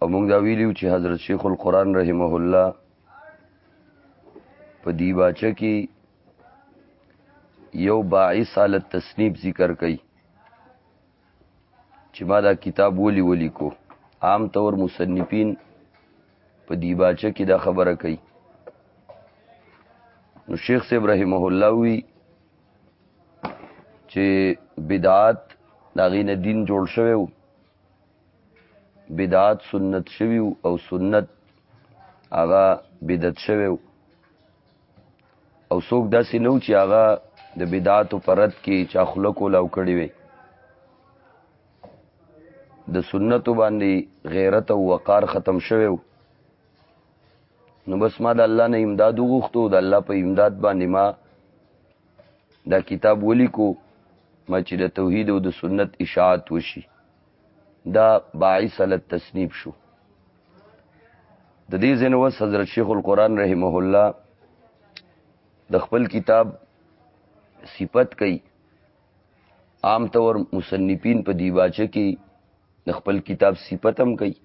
او موږ دا ویلیو چې حضرت شیخ القرآن رحمه الله په دی باچه کې یو باعث علی تصنیب ذکر کړي چې ما دا کتاب ولی ولی کو عام طور مصنفین په دی باچه کې دا خبره کوي نو شیخ صاحب رحمه الله وی چې بدعات دا غینه دین جوړ شوی وو بدعات سنت شوی او سنت هغه بدعت شوی او څوک داسې نو چې هغه د بدعات پر رد کې چا خلق ولاو کړی وي د سنت باندې غیرت او وقار ختم شوی وو نو بس ما د الله نه امداد وغوښتو د الله په امداد باندې ما دا کتاب ولیکو ما چې د توحید او د سنت اشاعت وشي دا باعث علی التصنیف شو د دې ځنه وس حضرت شیخ القرآن رحمه الله د خپل کتاب صفت کوي عام طور مصنفین په دیباچه کې د خپل کتاب صفتم کوي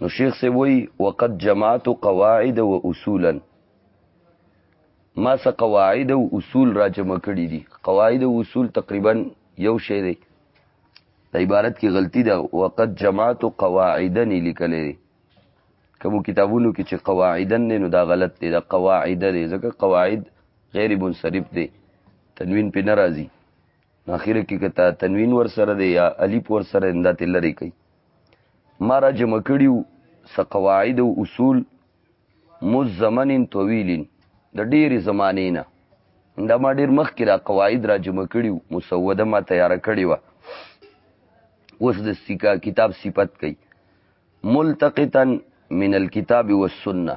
نو شیخ سے وی وقد جماعت قواعد و اصولا ما سه قواعد او اصول را جمع کړي دي قواعد او اصول تقریبا یو شی دی د عبارت کې غلطي ده وقد جماعت قواعدن لیکلې دي کوم کتابونو کې چې قواعدن نه نو دا غلط دی دا قواعد دی ځکه قواعد غیر منصرف دی تنوین په ناراضي اخر کې کته تنوین ور سره دی یا الف ور سره انده تلری کوي ما را جمع کړیو س قواعد او اصول مزمن طویل د ډېری زمانې نه دا ما ډېر مخکې را قواعد را جمع کړیو مسوده ما تیار کړی و اوس د سیکا کتاب صفت کوي ملتقطا من الكتاب والسنه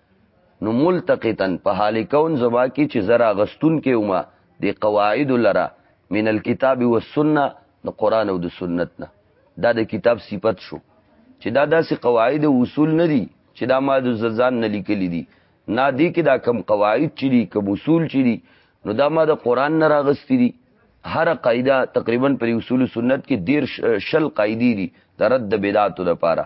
نو ملتقطن په حال کون زما کې چې زرا غستون کې ومه د قواعد لره من الكتاب والسنه د قران او د سنت نه دا د کتاب صفت شو چې دا داسې قواعد او اصول نه دي چې دا ما د ززان نه لیکلي دي نه دي کې دا کم قواعد چې دي کم اصول چې دي نو دا ما د قران نه راغستې دي هر قاعده تقریبا پر اصول سنت کې دیر شل قاعده دي د رد بدعت لپاره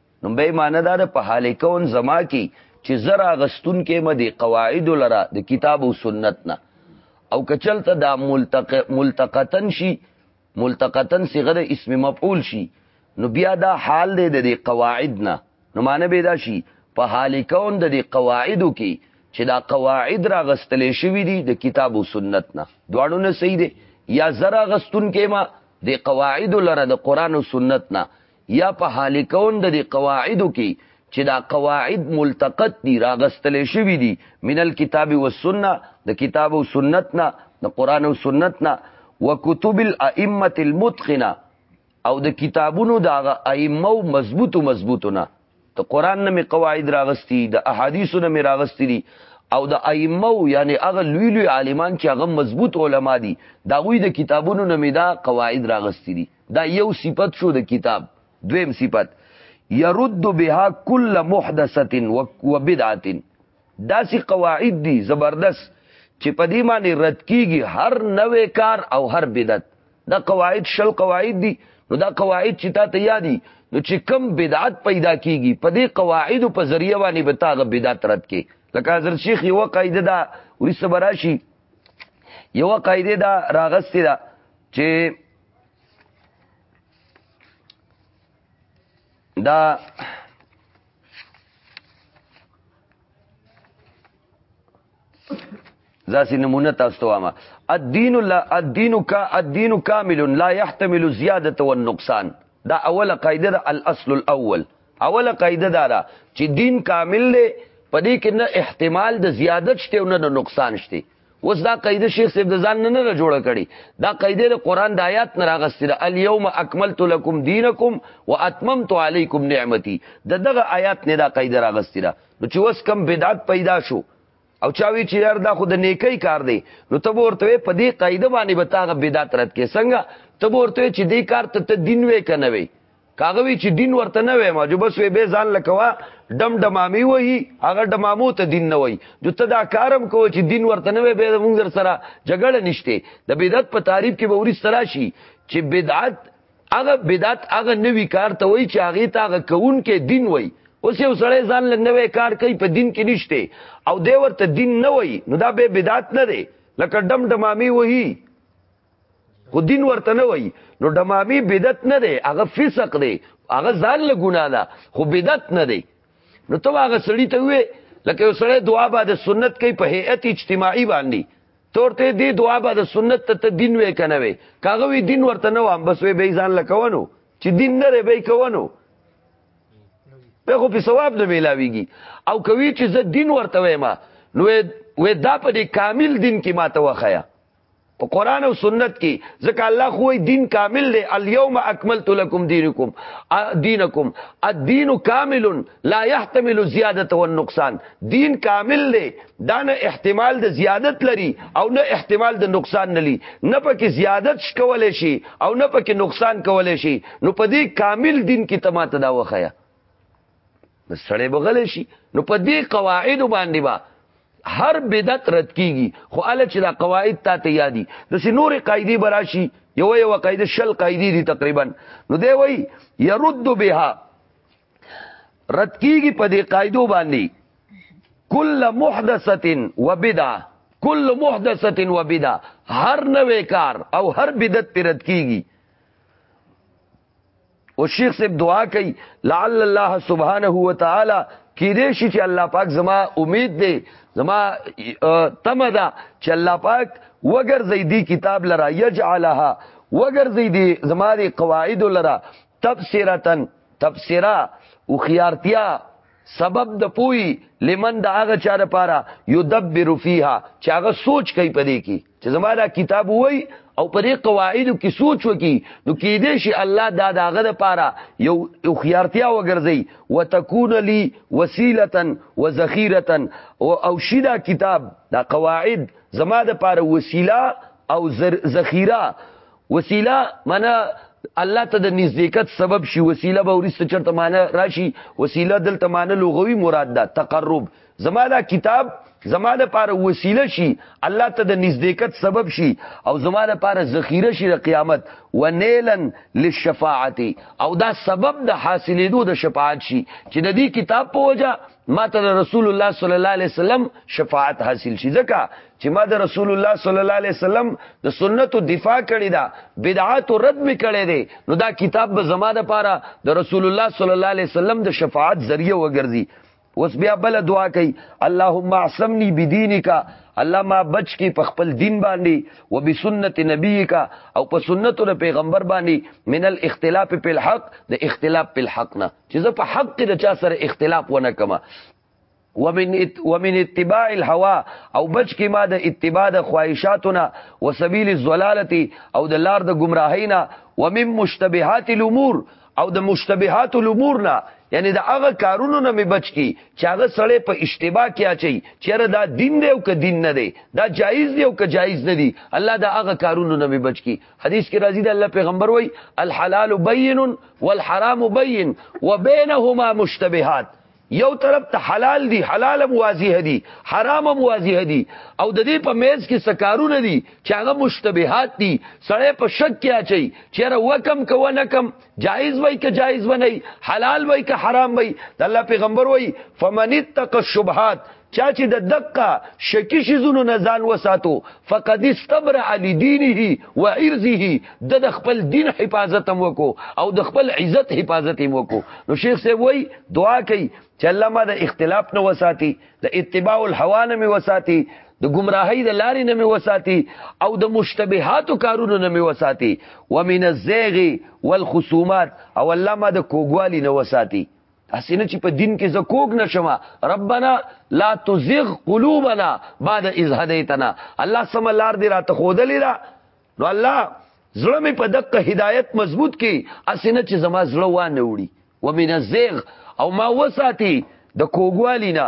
نو به معنی دا ده په حال کون زما کې چې زرا غستون کې مدي قواعد لرا د کتاب او سنت نه او کچلته دا ملتق ملتقتن شي ملتقتن صيغه د اسم مفعول شي نو بیا دا حال دی د قواعد نه نو معنی به دا شي په حال کون د قواعدو کې چې دا قواعد را غستلې شوې دي د کتاب او سنت نه دواړو نه صحیح دي یا زرا غستون کې ما د قواعد لره د قران او سنت نه یا په حال کون د دې قواعدو کې چې دا قواعد ملتقط دي راغستل شوی دي من الكتاب والسنه د کتاب او سنت نه د قران او سنت نه وکتب الائمه المتقنه او د کتابونو د ائمه او مضبوطو مضبوطو نه د قران نه می قواعد راغستی د احادیثو نه می راغستی دي او د ائمه یعنی هغه لوی لوی عالمان چې هغه مضبوط علما دي دا غوي د کتابونو نه می دا قواعد راغستی دي دا یو صفت شو د کتاب دویم صفت يرد بها كل محدثه وبدعه داسي قواعد دي زبردست چې په دې باندې رد کیږي هر نوې کار او هر بدعت دا قواعد شل قواعد دي نو دا قواعد چې تا ته یادي نو چې کم بدعت پیدا کیږي په دې قواعد په ذریعہ باندې به تاغه بدعت رد کی لکه حضرت شیخ یو قاعده دا ورسره براشي یو قاعده دا راغسته دا چې دا ځاسې نمونه تاسو ته وایم الدین لا الدین کا الدین کامل لا يحتمل زیادت و نقصان دا اوله قاعده ده الاصل الاول اوله قاعده دا ده چې دین کامل دی په دې کې نه احتمال د زیادت شته او نه د نقصان شته اوس دا قاعده شیخ صاحب د ځان نه نه جوړه کړي دا قاعده د قران د آیات نه راغستې ده الیوم اکملت لکم دینکم واتممت علیکم نعمتي د دغه آیات نه دا قاعده راغستې ده نو چې اوس کم بدعت پیدا شو او چاوی چې یار دا خو د نیکی کار دی نو ته ورته په دې قاعده باندې به تاغه بدعت رد کې څنګه ته ورته چې دې کار ته ته دین وې کنه وې کاغه وی چې دین ورته نه وای ما جو بس وی به ځان لکوا دم دمامي وای هغه دمامو ته دین نه وای جو ته دا کارم کو چې دین ورته نه وای به مونږ سره جګړه نشته د بدعت په تعریف کې به وري سره شي چې بدعت هغه بدعت هغه نوی کار ته وای چې هغه ته هغه کون کې دین وای اوس یو سړی ځان له نوې کار کوي په دین کې نشته او دی ورته دین نه وای نو دا به بدعت نه دی لکه دم دمامي وای خو دین ورته نه وای نو دمامی بدعت نه دی هغه فسق دی هغه ځان له ګنا ده خو بدعت نه دی نو ته هغه سړی ته وې لکه یو سړی دعا بعد سنت کوي په هيئت اجتماعي باندې تورته دی دعا بعد سنت ته دین وې کنه وې کاغه وی دین ورته نه وام بس وې به ځان لکونو چې دین نه ری به کونو په خو په ثواب نه ملاويږي او کوي چې زه دین ورته وې ما نو وې دا په دې کامل دین کې ماته وخایا په قران او سنت کې ځکه الله خو دین کامل دی الیوم اکملت لکم دینکم دینکم الدین کامل لا يحتمل الزیادت والنقصان دین کامل دی دا نه احتمال د زیادت لري او نه احتمال د نقصان لري نه پکې زیادت شکول شي او نه پکې نقصان کول شي نو په دې کامل دین کې تماته دا وخیا بس سړی به غلی شي نو په دې قواعد باندې با هر بدعت رد کیږي خو ال چې دا قواعد تا ته یادي د سينورې قاعده براشي یو یو قاعده شل قاعده دي تقریبا نو دی وای يرد بها رد کیږي په دې قاعده باندې کل محدثه وبدعه کل محدثه وبدعه هر نوې کار او هر بدعت پر رد کیږي او شیخ صاحب دعا کوي لعل الله سبحانه و تعالی کې دې شي چې الله پاک زما امید دی زما تمه ده چې الله پاک وګر زیدی کتاب لرا یجعلها وګر زیدی زما دی قواعد لرا تبصرتن تبصرا او خيارتیا سبب د پوي لمن د هغه چاره پاره یدبر فیها چې هغه سوچ کوي پدې کې چې زما دا کتاب وای او په دې قواعدو کې سوچ وکي نو کې دې شي الله دا داغه د پاره یو خيارتیا وګرځي وتكون لي وسيله وذخيره او شدا کتاب دا قواعد زما د پاره وسیله او ذخیره وسیله معنی الله ته د نزدېکت سبب شي وسیله به ورسته چرته معنی راشي وسیله دلته معنی لغوي مراد ده تقرب زما دا کتاب زما د پاره وسیله شي الله ته د نزدېکت سبب شي او زما د پاره ذخیره شي د قیامت ونیلن للشفاعت او دا سبب د حاصلېدو د شفاعت شي چې د دې کتاب په وجه ما ته رسول الله صلی الله علیه وسلم شفاعت حاصل شي ځکه چې ما د رسول الله صلی الله علیه وسلم د سنتو دفاع کړې ده بدعات رد می کړې ده نو دا کتاب به زما د پاره د رسول الله صلی الله علیه وسلم د شفاعت ذریعہ وګرځي اوس بیا بل دعا کوي اللهم اعصمني بدينك الله ما بچ کی په خپل دین باندې و بسنت نبیک او په سنت د پیغمبر باندې من الاختلاف په الحق د اختلاف په الحق نه چې زه په حق کې د چا سره اختلاف ونه کما ومن ات ومن اتباع الهوا او بچ کی ما د اتباع د خواهشاتنا وسبیل الضلالتی او د لار د گمراهینا ومن مشتبهات الامور او د مشتبهات الامور نه یعنی د هغه کارونو نه می بچ کی چې هغه سړی په اشتباه کې اچي چیرې دا دین دی او که دین نه دی دا جایز دی او که جایز نه دی الله دا هغه کارونو نه می بچ کی حدیث کې راځي د الله پیغمبر وای الحلال بین والحرام بین وبینهما مشتبهات یو طرف ته حلال دي حلال هم واضح دي حرام هم واضح دي او د دې په میز کې سکارونه دي چې هغه مشتبهات دي سړی په شک کې اچي چیرې وکم کو نه کم جایز وای که جایز ونی حلال وای که حرام وای د الله پیغمبر وای فمن اتق الشبهات چا چې د دقه شکی شیزونو نه ځان وساتو فقد استبرع لدینه و عرضه د د خپل دین حفاظت هم وکو او د خپل عزت حفاظت هم وکو نو شیخ صاحب وای دعا کوي چې الله ما د اختلاف نه وساتي د اتباع الهوا نه می وساتي د گمراهۍ د لارې نه می وساتي او د مشتبهاتو کارونو نه می وساتي ومن الزیغ والخصومات او الله ما د کوګوالی نه وساتي اسنه چې په دین کې زکوک نشم ربنا لا تزغ قلوبنا بعد اذ هديتنا الله سم لار دې راته خودلې را نو الله زړه مې په دقه هدایت مضبوط کی اسنه چې زما زړه وانه وړي ومن الزغ او ما وساتي د کوګوالینا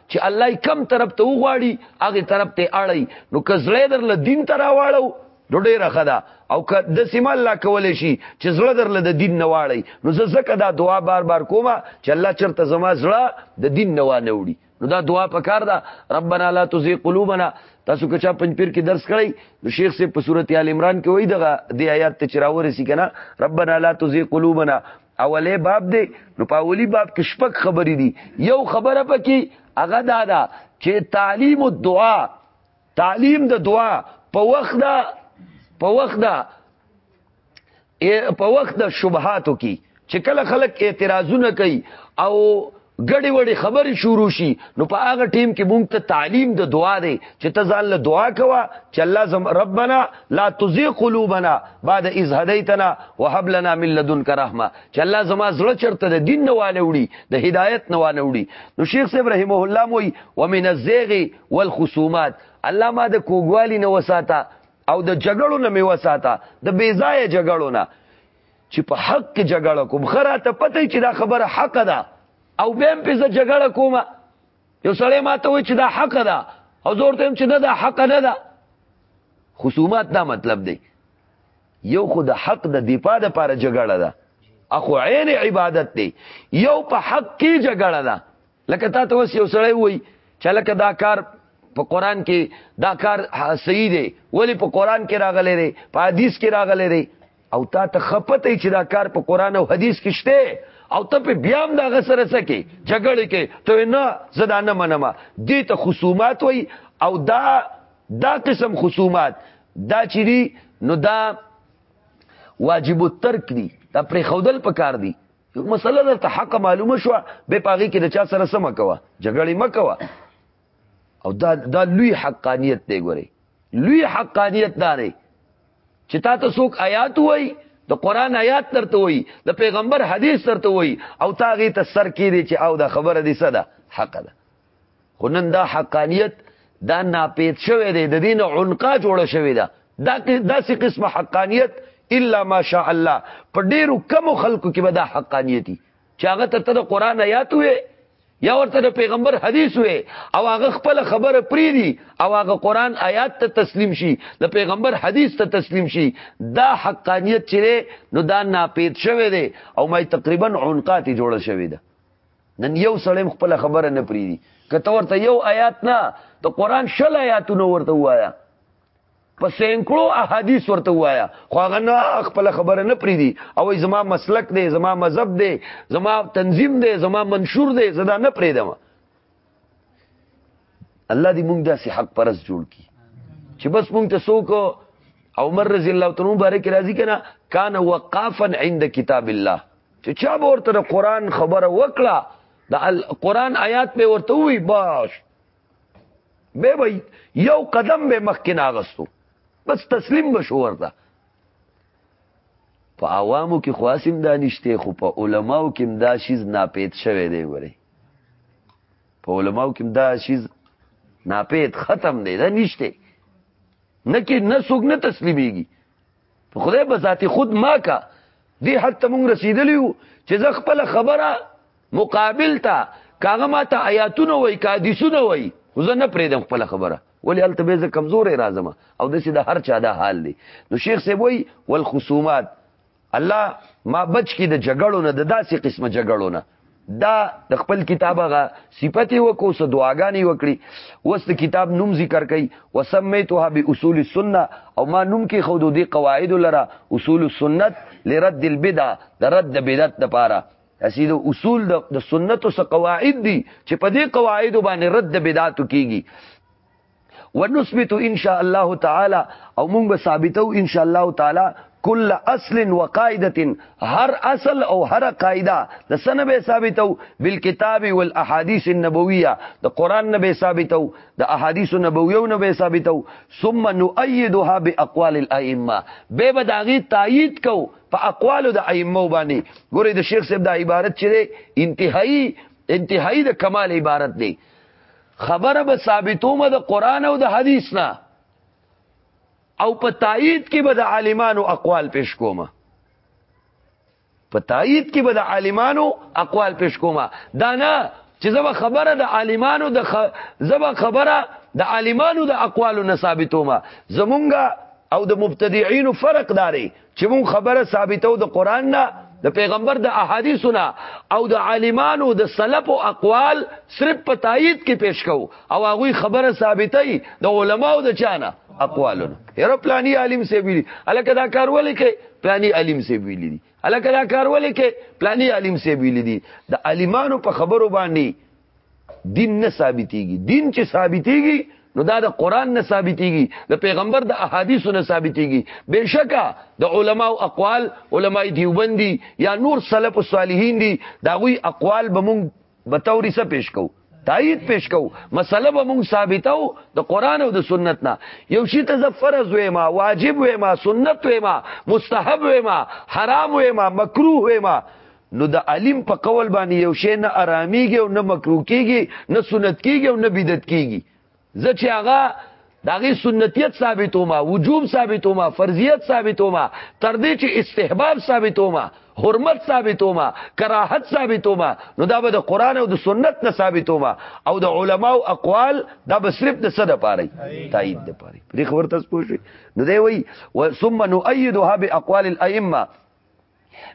چې الله یې کم طرف ته وغواړي هغه طرف ته اړي نو کزړې در له دین ته راواړو نو ډیره خدا او که د سیم الله کول شي چې زړه در له دین نه واړي نو زه زکه دا دعا بار بار کوم چې الله چرته زما زړه د دین نه وانه وړي نو دا دعا پکار ده ربنا لا تزغ قلوبنا تاسو که چا پنځپیر کې درس کړی نو شیخ سے په صورت ال عمران کې وای دغه د آیات ته چراورې سي کنه ربنا لا تزغ قلوبنا اولی باب دی نو په اولی باب کې شپږ خبرې دي یو خبره پکې هغه دا ده چې تعلیم الدعا تعلیم د دعا په وخت دا په وخت دا په وخت د شبهاتو کې چې کله خلک اعتراضونه کوي او ګډي وړي خبرې شروع شي نو په هغه ټیم کې مونږ ته تعلیم د دعا دی چې ته ځان له دعا کوه چې الله زم ربنا لا تزغ قلوبنا بعد اذ هديتنا وهب لنا من لدنك رحمه چې الله زما زړه چرته د دین نه واله وړي د هدایت نه واله وړي نو شیخ صاحب رحمه الله موي ومن الزغ والخصومات الله ما د کوګوالي نه وساته او د جګړو نه می وساته د بیزای جګړو نه چې په حق کې جګړه کوم خره ته پته چې دا خبره حق ده او به په ځ جګړه کوم یو سړی ماته وي چې دا حق ده او زور ته چې نه دا حق نه ده خصومات دا مطلب دی یو خو د حق د دفاع د لپاره جګړه ده اخو عین عبادت دی یو په حق کې جګړه ده لکه تا ته وس یو سړی وای چې لکه دا کار په قران کې دا کار صحیح دی ولی په قران کې راغلی دی په حدیث کې راغلی دی او تا ته خپته چې دا کار په قران او حدیث کې شته او ته په بیا هم دا غسر سکے جګړه کې ته نه زدا نه منم دې ته خصومات وای او دا دا قسم خصومات دا چری نو دا واجب الترک دی دا پر خودل پکار دی یو مسله درته حق معلومه شو به پاغي کې د چا سره سم کوه جګړې مکوه او دا دا لوی حقانیت دی ګوري لوی حقانیت داري چې تا ته څوک آیات وای د قران آیات ترته وای د پیغمبر حدیث ترته وای او تاغه ته سر کې دي چې او دا خبره دي صدا حق ده خو نن دا حقانیت دا ناپید شوی دی د دین عنقا جوړه شوی ده دا داسې قسمه حقانیت الا ماشاء الله په ډیرو کم خلکو کې به دا حقانیتی چې هغه ته د قران آیات وې یا ورته د پیغمبر حدیث وې او هغه خپل خبره پری دي او هغه قران آیات ته تسلیم شي د پیغمبر حدیث ته تسلیم شي دا حقانیت چې نو دا ناپید شوی دی او مې تقریبا عنقاتی جوړه شوی ده نن یو سړی خپل خبره نه پریدي کته ورته یو آیات نه د قران شل آیاتونه ورته وایا په سینکړو احادیث ورته وایا خو هغه نه خپل خبره نه پریدي او زما مسلک دی زما مذهب دی زما تنظیم دی زما منشور دی زدا نه پریدم الله دې موږ داسې حق پرس جوړ کی چې بس موږ ته څوک عمر رضی الله تعالی مبارک راضی کنا کان وقافا عند کتاب الله چې چا به ورته د قران خبره وکړه د قران آیات به ورته وي باش به به یو قدم به مخکې ناغستو بس تسلیم بشو ورته په عوامو کې خواسم دانشته خو په علماو کې دا شیز ناپید شوه دی وره په علماو کې دا شیز ناپید ختم دی دا نشته نه کې نه سوګ نه تسلیميږي په خدای په ذات خود ما کا دې حد ته مونږ رسیدلی یو چې زه خپل خبره مقابل تا کاغه ما ته آیاتونه وای کا حدیثونه وای زه نه پریدم خپل خبره ولی الته به زه کمزور راځم او د سې د هر چا د حال دی نو شیخ سی وای والخصومات الله ما بچ کی د جګړو نه د داسې قسمه جګړو نه دا د خپل کتاب هغه صفت وکړو سو دعاګانې وکړي وس د کتاب نوم ذکر کړي وسمیتها باصول السنه او ما نوم کې خود دي قواعد لره اصول السنت لرد البدع د رد د بدعت لپاره اسی د اصول د سنت او قواعد دي چې په دې قواعد باندې رد د بدعت کیږي ونثبت ان شاء الله تعالی او موږ به ثابتو ان شاء الله تعالی کل اصل وقاعده هر اصل او هر قاعده د سنه به ثابتو بالکتاب والاحاديث النبويه د قران نه به ثابتو د احاديث نبويه نه به ثابتو ثم نؤيدها باقوال الائمه به به داغي تایید کو په اقوال د ائمه باندې ګوره د شیخ صاحب د عبارت چره انتهایی انتهایی د کمال عبارت دی خبره به ثابتومه د قران او د حدیث نه او په تایید کې به د عالمانو اقوال پیش کومه په تایید کې به د عالمانو اقوال پیش کومه دا نه چې زما خبره د عالمانو د خ... زما خبره د عالمانو د اقوالو نه ثابتومه زمونږه او د مبتدعين فرق داري چې مون خبره ثابتو د قران نه د پیغمبر د احادیثو نه او د عالمانو د سلف او اقوال صرف په تایید کې پیش کو او هغه خبره ثابتې د علماو د چانه اقوالونه هر پلاني عالم سی ویلي الکه دا کار ولې کې پلاني عالم سی ویلي دي الکه دا کار ولې کې پلاني عالم سی ویلي دي د عالمانو په خبرو باندې دین نه ثابتېږي دین چې ثابتېږي نو دا د قران نه ثابتېږي د پیغمبر د احادیثو نه ثابتېږي بهشکه د علما او اقوال علما دیوبندي یا نور سلف صالحین دي دا غوي اقوال به مونږ به توري څه پیش کوو تایید پیش کو مسله به مونږ ثابتو د قران او د سنت نه یو شی ته زفرز وې ما واجب وې ما سنت وې ما مستحب وې ما حرام وې ما مکروه وې ما نو د عالم په قول باندې یو شی نه آرامیږي او نه مکروه کیږي نه سنت کیږي او نه بدعت کیږي ځکه هغه داغه سنتیت ثابتوما وجوب ثابتوما فرضیت ثابتوما تر دې چې استحباب ثابتوما حرمت ثابتوما کراهت ثابتوما نو دا به د قران او د سنت نه ثابتوما او د علما او اقوال دا به صرف د صد پاره تایید د پاره پرې خبر تاسو پوښي نو دی وای ثم نؤيدها باقوال الائمه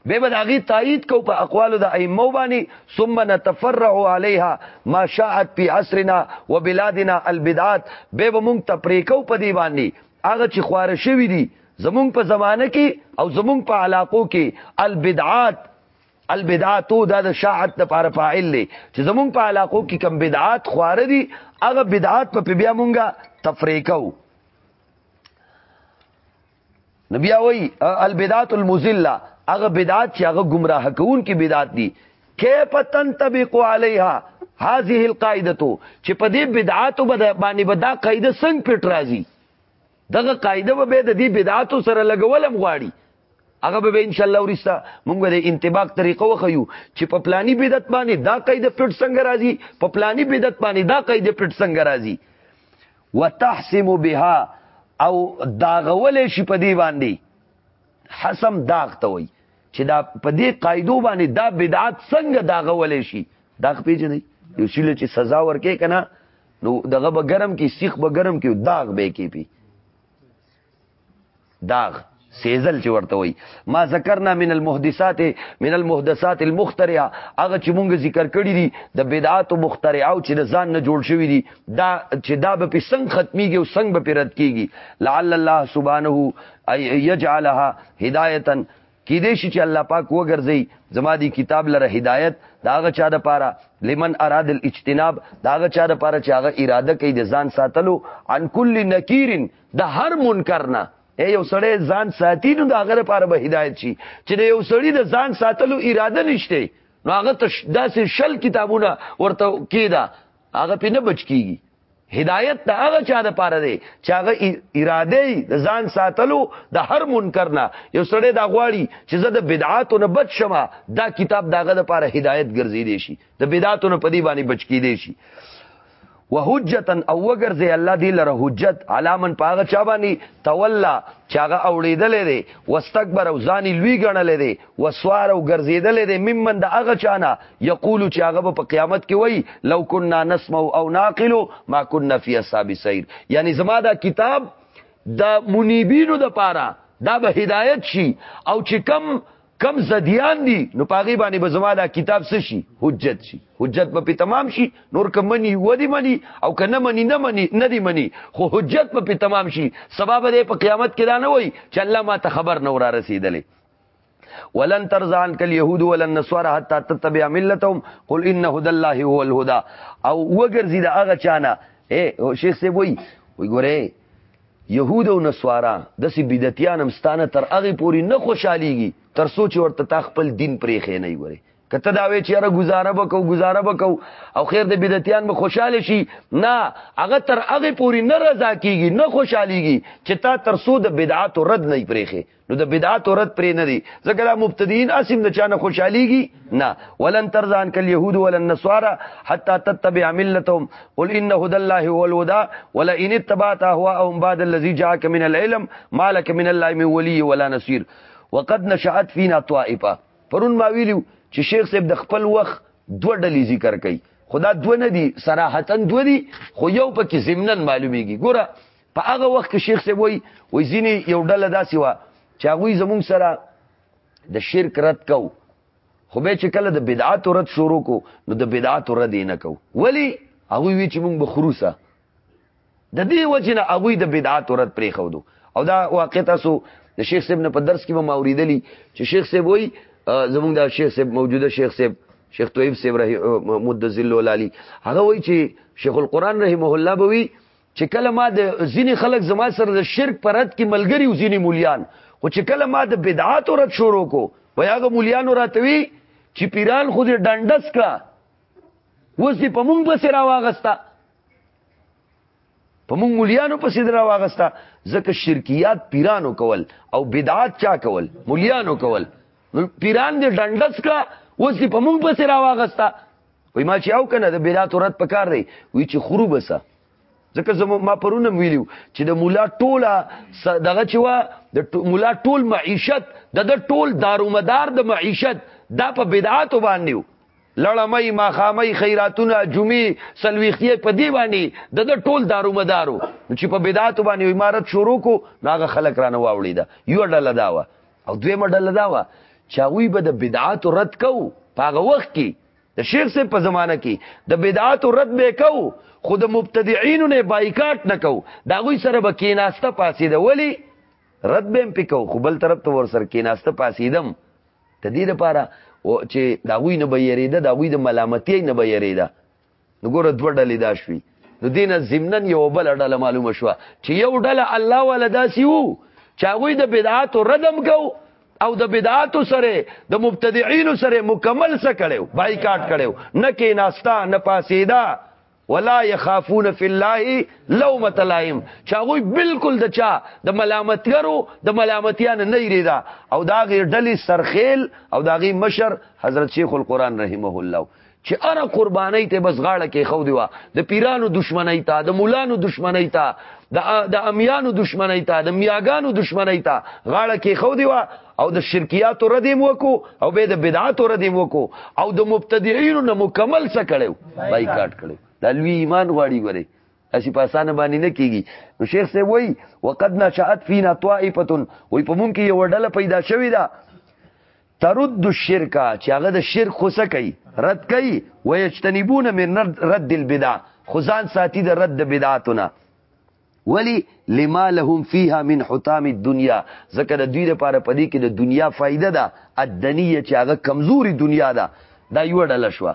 به به داغي تایید کو په اقوال د ائمه باندې ثم نتفرع عليها ما شاءت في عصرنا وبلادنا البدعات به به مونږ تپریکو په دی باندې هغه چې خوار شوی دي زمونږ په زمانه کې او زمونږ په علاقو کې البدعات البدعاتو دا د شاعت د پاره فاعل دی چې زمونږ په علاقو کې کم بدعات خوار دي هغه بدعات په بیا مونږه تفریکو نبی وای البدعات المذله هغه بدعات چې هغه گمراه کوون کې بدعات دي کیف تنطبق علیها هذه القاعده چې په دې بدعاتو باندې به دا قاعده څنګه پټ راځي دغه قاعده به د دې بدعاتو سره لګولم غواړي هغه به ان شاء الله ورستا موږ د انتباق طریقه وخیو چې په پلانی بدعت باندې دا قاعده پټ څنګه راځي په پلانی بدعت باندې دا قاعده پټ څنګه راځي وتحسم بها او داغولی شي په دې باندې حسم داغ ته وایي چې دا په دې قاعدو باندې دا بدعت څنګه داغولی شي داغ پیژنئ یو شي چې سزا ورکې کنه نو دغه به ګرم کې سیخ به ګرم کې داغ به کې پی داغ سیزل چې ورته وي ما ذکرنا من المحدثات من المحدثات المخترعه هغه چې مونږ ذکر کړی دي د بدعات او مخترعه او چې د ځان نه جوړ شوی دي دا چې دا به په څنګه ختميږي او څنګه به رد کیږي لعل الله سبحانه اي يجعلها هدايتا کیدای شي چې الله پاک وګرځي زما دی کتاب لره هدایت داغه چا د پاره لمن اراد الاجتناب داغه چا د پاره چې هغه اراده کوي د ځان ساتلو عن کل نکیرن د هر منکر نه یو سړی ځان ساتي نو د هغه لپاره به هدایت شي چې د یو سړی د ځان ساتلو اراده نشته نو هغه ته داسې شل کتابونه ورته کیدا هغه په نه بچ کیږي هدایت د هغه چا د پاره دی چې هغه اراده یې د ځان ساتلو د هر منکر نه یو سړی دا غواړي چې زه د بدعاتو نه بچ شم دا کتاب داغه د پاره هدایت ګرځې دی شي د بدعاتو نه پدی باندې بچ کې دی شي وحجتا او وګرځي الله دی لره حجت علامن پاغه چا باندې تولا چاغه اوړېدلې دی واستكبر او ځاني لوی ګڼلې دی وسوار او ګرځیدل دی ممن د هغه چانه یقول چې هغه به په قیامت کې وای لو كنا نسمع او ناقل ما كنا في اصحاب سیر یعنی زما دا کتاب د منیبینو د پاره دا به هدایت شي او چې کم کم زدیان دي نو پاغي باندې به زما دا کتاب څه شي حجت شي حجت به په تمام شي نور کم منی ودی منی او کنه منی نه منی نه دی منی خو حجت به په تمام شي سبب دې په قیامت کې دا نه وای چې الله ما ته خبر نه را رسیدلې ولن ترضى عنك اليهود ولا النصارى حتى تتبع ملتهم قل ان هدى الله هو الهدى او وګرځي دا هغه چانه اے شیخ سی وای وی ګوره يهود او نصارا د سي بدعتيان هم ستانه تر هغه پوری نه خوشاليږي تر سوچ ورته تا خپل دین پرې خې نه ګوره کته دا وی چې را گزاره وکاو گزاره وکاو او خیر د بدعتيان به خوشاله شي نه هغه تر هغه پوری نه رضا کیږي نه خوشاليږي چې تا تر سو د بدعات رد نه پرې خې نو د بدعات رد پرې نه دي ځکه دا مبتدیین اسیم د چانه خوشحاليږي نه ولن ترزان کل يهود ولن نصارى حتى تتبع ملتهم قل ان هدى الله هو الهدى ولا ان اتبعت اهواءهم بعد الذي جاءك من العلم ما لك من الله من ولي ولا نصير وقد نشأت فينا طائفه پرون ما ویلو چې شیخ صاحب د خپل وخت دوه ډلې ذکر کړي خدا دوه نه دي صراحتا دوه دي خو یو پکې ضمنن معلومیږي ګوره په هغه وخت کې شیخ صاحب وای وای ځینې یو ډله داسې وه چې هغوی زمونږ سره د شرک رد کو خو به چې کله د بدعات رد شروع کو نو د بدعات رد یې نه کو ولی هغوی وی چې مونږ به خروسه د دې وجه نه هغوی د بدعات رد پرې خو دو او دا واقع تاسو د شیخ صاحب نه په درس کې ما اوریدلی چې شیخ صاحب وای زمونږ د شیخ صاحب موجوده شیخ صاحب شیخ طیب صاحب رحمه مد ذل ولالي هغه وای چې شیخ القران رحمه الله بوي چې کله ما د ځینې خلک زما سره د شرک پر رد کې ملګری او ځینې مولیان خو چې کله ما د بدعات رد شروع کو وای هغه مولیانو راتوي چې پیران خو دې ډنډس کړه اوس دې په مونږ پسې راواغستا په مونږ مولیانو پسې راواغستا ځکه شرکیات پیرانو کول او بدعات چا کول مولیانو کول پیران دې ډنډس کړه اوس دې په مونږ پسې راواغستا وای ما چې او کنه د بدعت رد پکار دی وی چې خرو بسه ځکه زمو ما پرونه ویلو چې د مولا ټوله دغه چې وا د مولا ټول معیشت د د ټول دارومدار د معیشت دا په بدعات باندې و لړمای ما خامای خیراتونه جمعې سلويختي په دی باندې د د ټول دارومدارو چې په بدعات باندې امارت شروع کو ناغه خلک رانه واوړي دا یو ډله داوه او دویمه ډله دا وه چې هغوی به د بدعاتو رد کو په هغه وخت کې د شیخ صاحب په زمانه کې د بدعاتو رد به کو خو د مبتدعینو نه بایکاټ نه کو د هغوی سره به کیناسته پاسې د ولی رد به هم پې کو خو بل طرف ته ور سره کیناسته پاسېدم د دې لپاره چې د هغوی نه به یېرېده د هغوی د ملامتۍ نه به یېرېده نو ګوره دوه ډلې دا شوي نو دینه ضمنن یو بل ډله معلومه شوه چې یو ډله الله والا داسي وو چې هغه د بدعات ردم کو او د بدعات سره د مبتدعين سره مکمل سره کړو بایکاټ کړو نه کې ناستا نه پاسیدا ولا يخافون في الله لومه لائم چاغوي بالکل د چا د ملامتګرو د ملامتيان نه یریدا او دا غي ډلې سرخیل او دا غي مشر حضرت شیخ القران رحمه الله چې اره قرباني ته بس غاړه کې خو دیوا د پیرانو دشمنی ته د مولانو دشمنی ته د د امیانو دشمنی ته د میاګانو دشمنی ته غاړه کې خو دیوا او د شرکیات رد مو کو او به د بدعات رد مو کو او د مبتدعين نه مکمل څه کړو بایکاټ کړو د لوی ایمان غواړي غره اسی په اسانه باندې نه کیږي نو شیخ سه وای وقد نشات فینا طائفه وای په مونږ کې یو ډله پیدا شوې ده ترد الشرک چې هغه د شرک خوسه کوي رد کوي و یجتنبون من رد البدع خزان ساتي د رد بدعاتونه ولی لما لهم فيها من حطام الدنيا زکه د دوی لپاره پدې کې د دنیا فائدہ ده ادنیه چې هغه کمزوري دنیا ده دا یو ډله شوه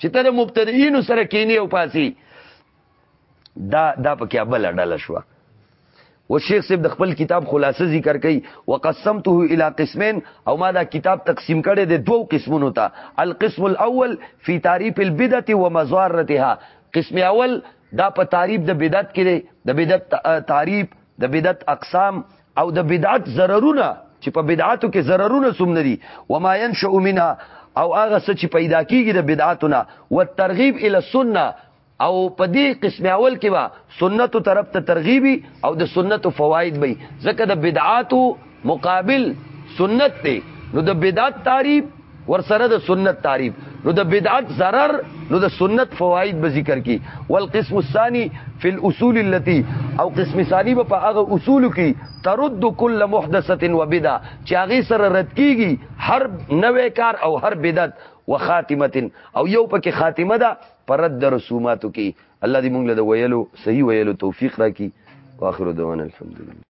چې ته د مبتدعين سره کینی او پاسي دا دا په کې بل ډله شو و شیخ صاحب د خپل کتاب خلاصه ذکر کړي وقسمته الى قسمين او ما دا کتاب تقسیم کړي د دوو قسمونو ته القسم الاول في تعريف البدعه ومزارتها قسم اول دا په تعریف د بدعت کې دی د بدعت تعریف د بدعت اقسام او د بدعت ضررونه چې په بدعاتو کې ضررونه سم نه دي و ما ينشأ منها او هغه څه چې پیدا کیږي د بدعاتونه او ترغیب ال سنت او په دې قسم اول کې وا سنت طرف ته ترغیبي او د سنت فواید به ځکه د بدعاتو مقابل سنت دی نو د بدعت تعریف ورسره د سنت تعریف نو د بدعت ضرر نو د سنت فواید به ذکر کی والقسم الثانی فی الاصول التي او قسم ثانی په هغه اصول کی ترد کل محدثه و بدع چې هغه سره رد کیږي هر نوې کار او هر بدعت و خاتمه او یو پکې خاتمه ده پر رد رسوماتو کی الله دې موږ له ویلو صحیح ویلو توفیق راکړي واخر دعوانا الحمدلله